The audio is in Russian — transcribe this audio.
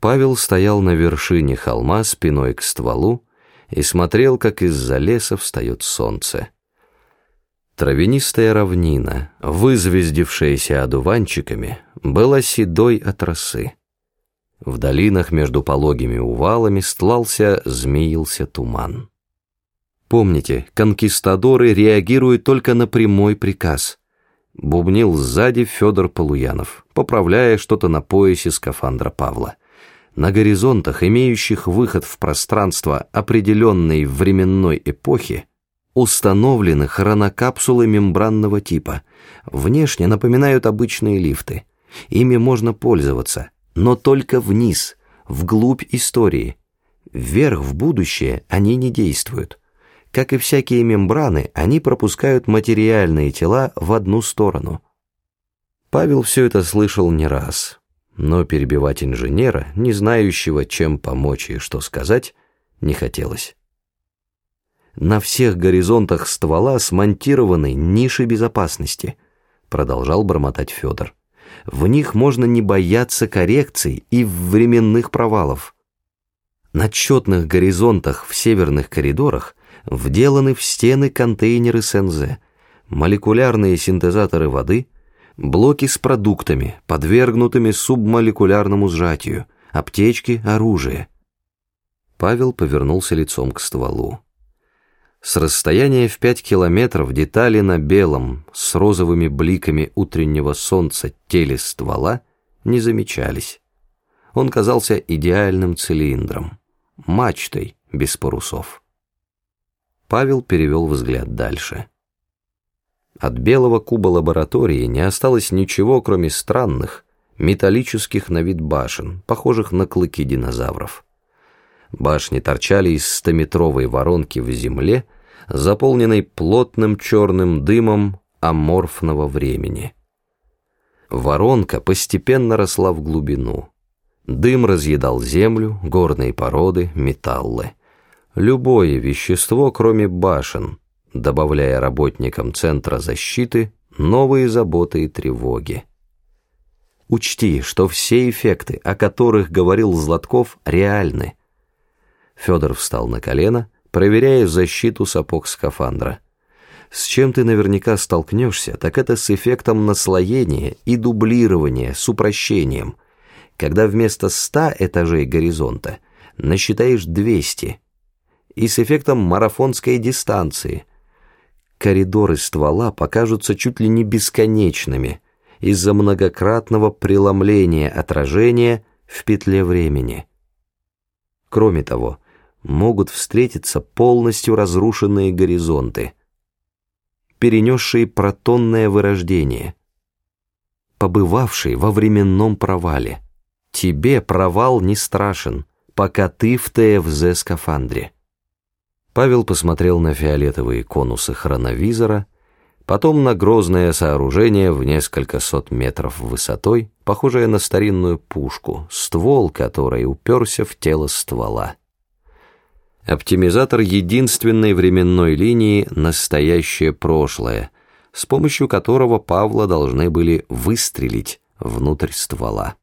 Павел стоял на вершине холма спиной к стволу и смотрел, как из-за леса встает солнце. Травянистая равнина, вызвездившаяся одуванчиками, была седой от росы. В долинах между пологими увалами стлался, змеился туман. Помните, конкистадоры реагируют только на прямой приказ. Бубнил сзади Федор Полуянов, поправляя что-то на поясе скафандра Павла. На горизонтах, имеющих выход в пространство определенной временной эпохи, установлены хронокапсулы мембранного типа. Внешне напоминают обычные лифты. Ими можно пользоваться, но только вниз, вглубь истории. Вверх в будущее они не действуют. Как и всякие мембраны, они пропускают материальные тела в одну сторону. Павел все это слышал не раз но перебивать инженера, не знающего, чем помочь и что сказать, не хотелось. «На всех горизонтах ствола смонтированы ниши безопасности», продолжал бормотать Федор. «В них можно не бояться коррекций и временных провалов. На четных горизонтах в северных коридорах вделаны в стены контейнеры СНЗ, молекулярные синтезаторы воды — блоки с продуктами, подвергнутыми субмолекулярному сжатию, аптечки, оружие. Павел повернулся лицом к стволу. С расстояния в пять километров детали на белом, с розовыми бликами утреннего солнца теле ствола не замечались. Он казался идеальным цилиндром, мачтой без парусов. Павел перевел взгляд дальше. От белого куба лаборатории не осталось ничего, кроме странных, металлических на вид башен, похожих на клыки динозавров. Башни торчали из стометровой воронки в земле, заполненной плотным черным дымом аморфного времени. Воронка постепенно росла в глубину. Дым разъедал землю, горные породы, металлы. Любое вещество, кроме башен — добавляя работникам Центра защиты новые заботы и тревоги. Учти, что все эффекты, о которых говорил Златков, реальны. Федор встал на колено, проверяя защиту сапог скафандра. С чем ты наверняка столкнешься, так это с эффектом наслоения и дублирования, с упрощением, когда вместо ста этажей горизонта насчитаешь 200, и с эффектом марафонской дистанции – коридоры ствола покажутся чуть ли не бесконечными из-за многократного преломления отражения в петле времени. Кроме того, могут встретиться полностью разрушенные горизонты, перенесшие протонное вырождение, побывавшие во временном провале. Тебе провал не страшен, пока ты в ТФЗ-скафандре. Павел посмотрел на фиолетовые конусы хроновизора, потом на грозное сооружение в несколько сот метров высотой, похожее на старинную пушку, ствол которой уперся в тело ствола. Оптимизатор единственной временной линии «Настоящее прошлое», с помощью которого Павла должны были выстрелить внутрь ствола.